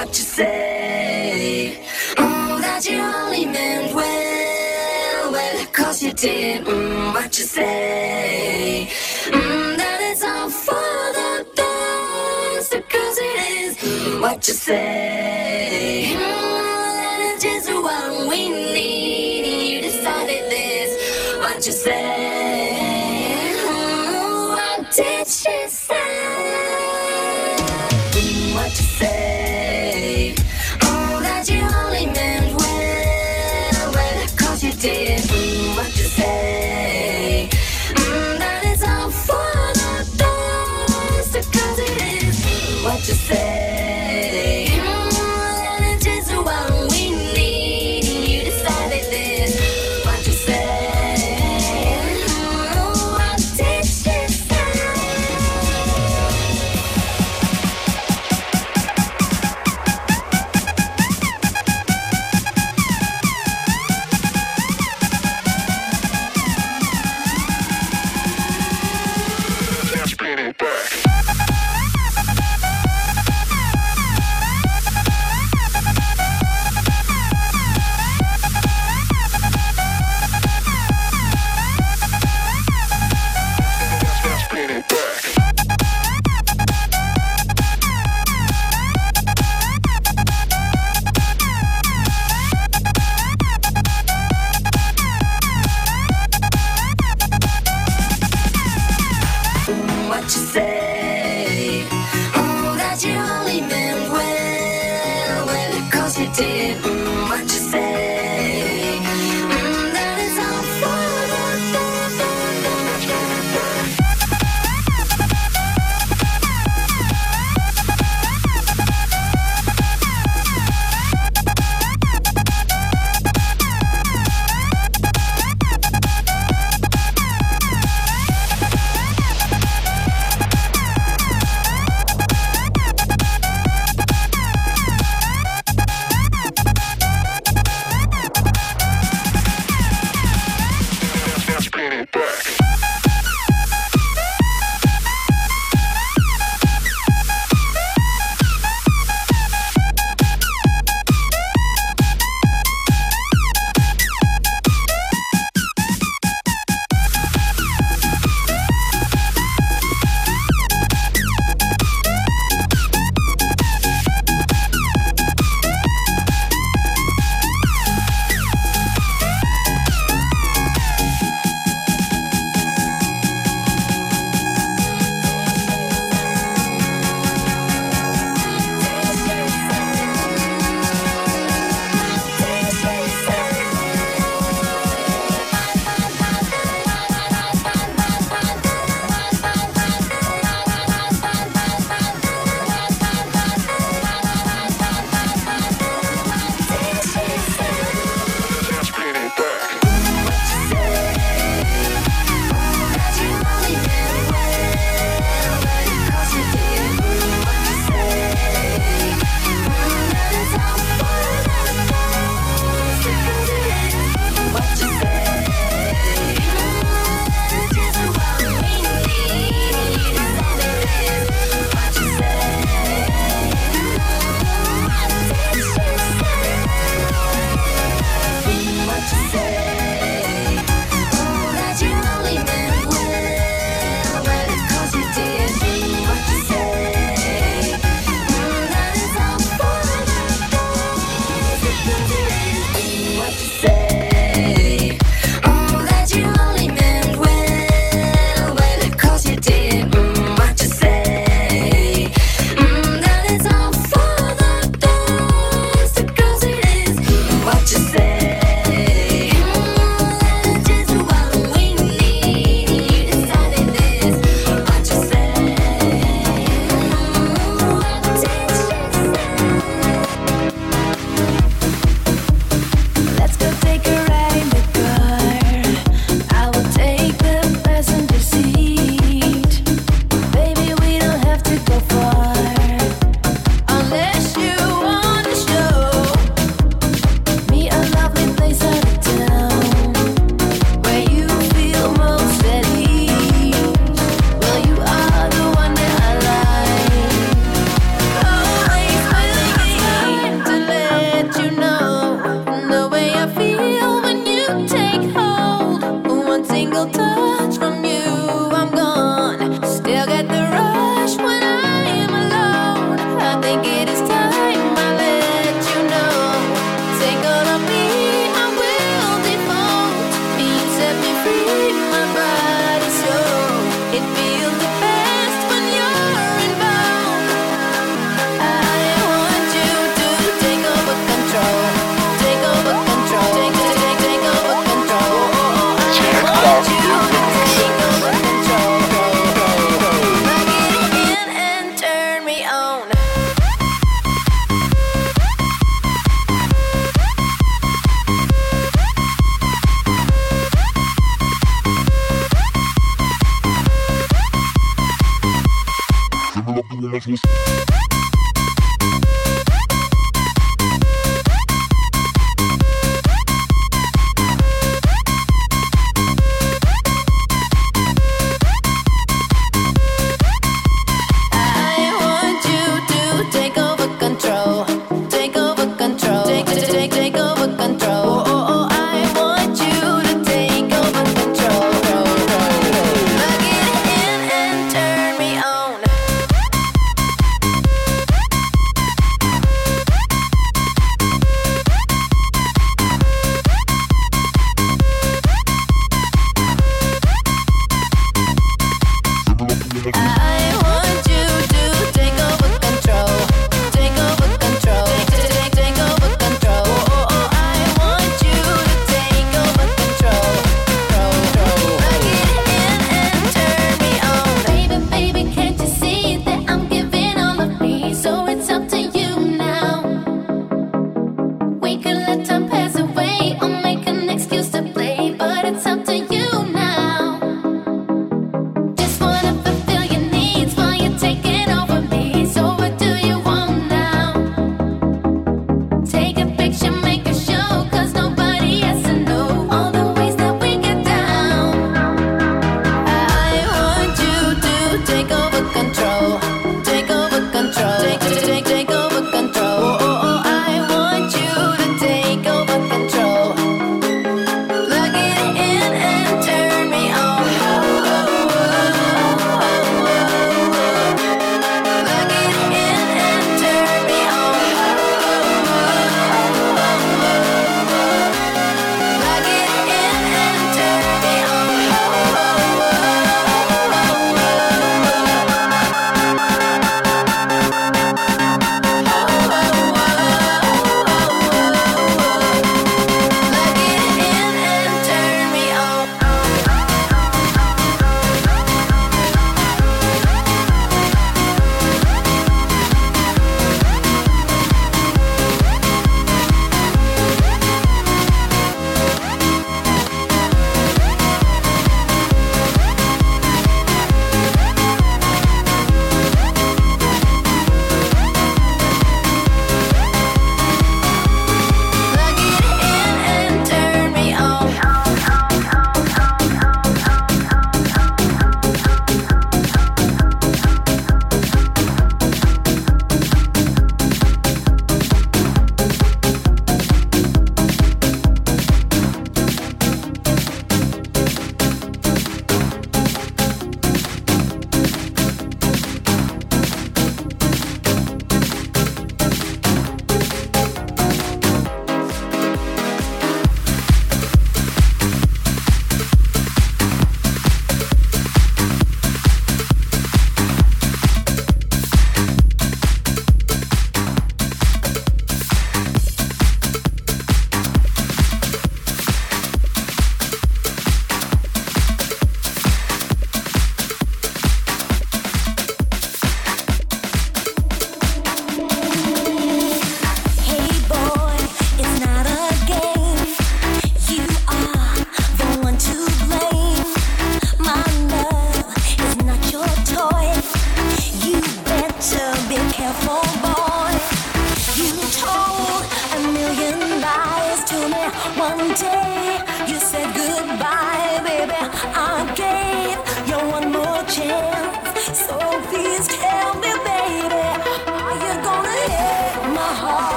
what you say. Mm, that you only meant well, well, cause you did mm, what you say. Mm, that it's all for the best, because it is what you say. Mm, that it's just what we need. You decided this, what you say. Mm, what did she say?